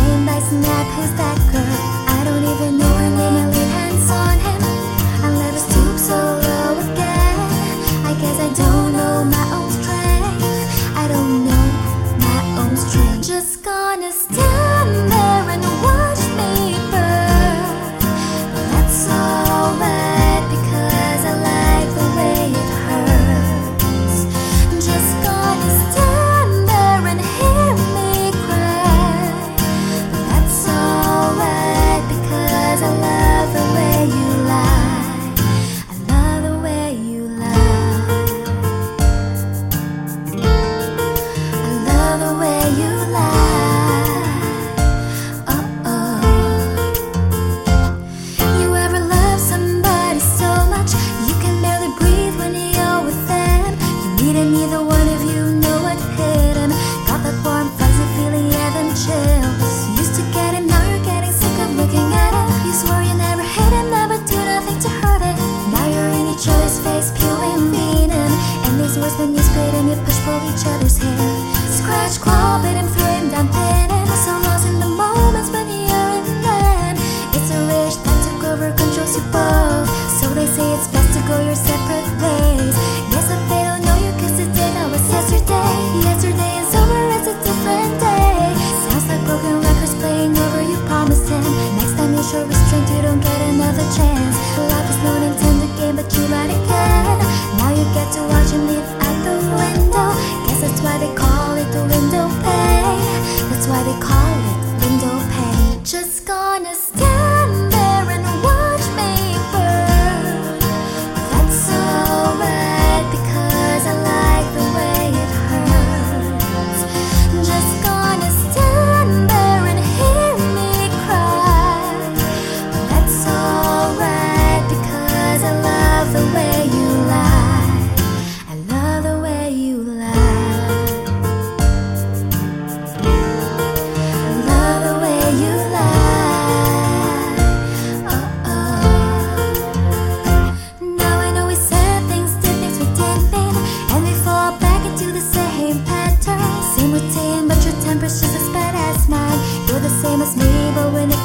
Name by snap, who's that girl? I don't even know her name, I leave hands on each other. but when it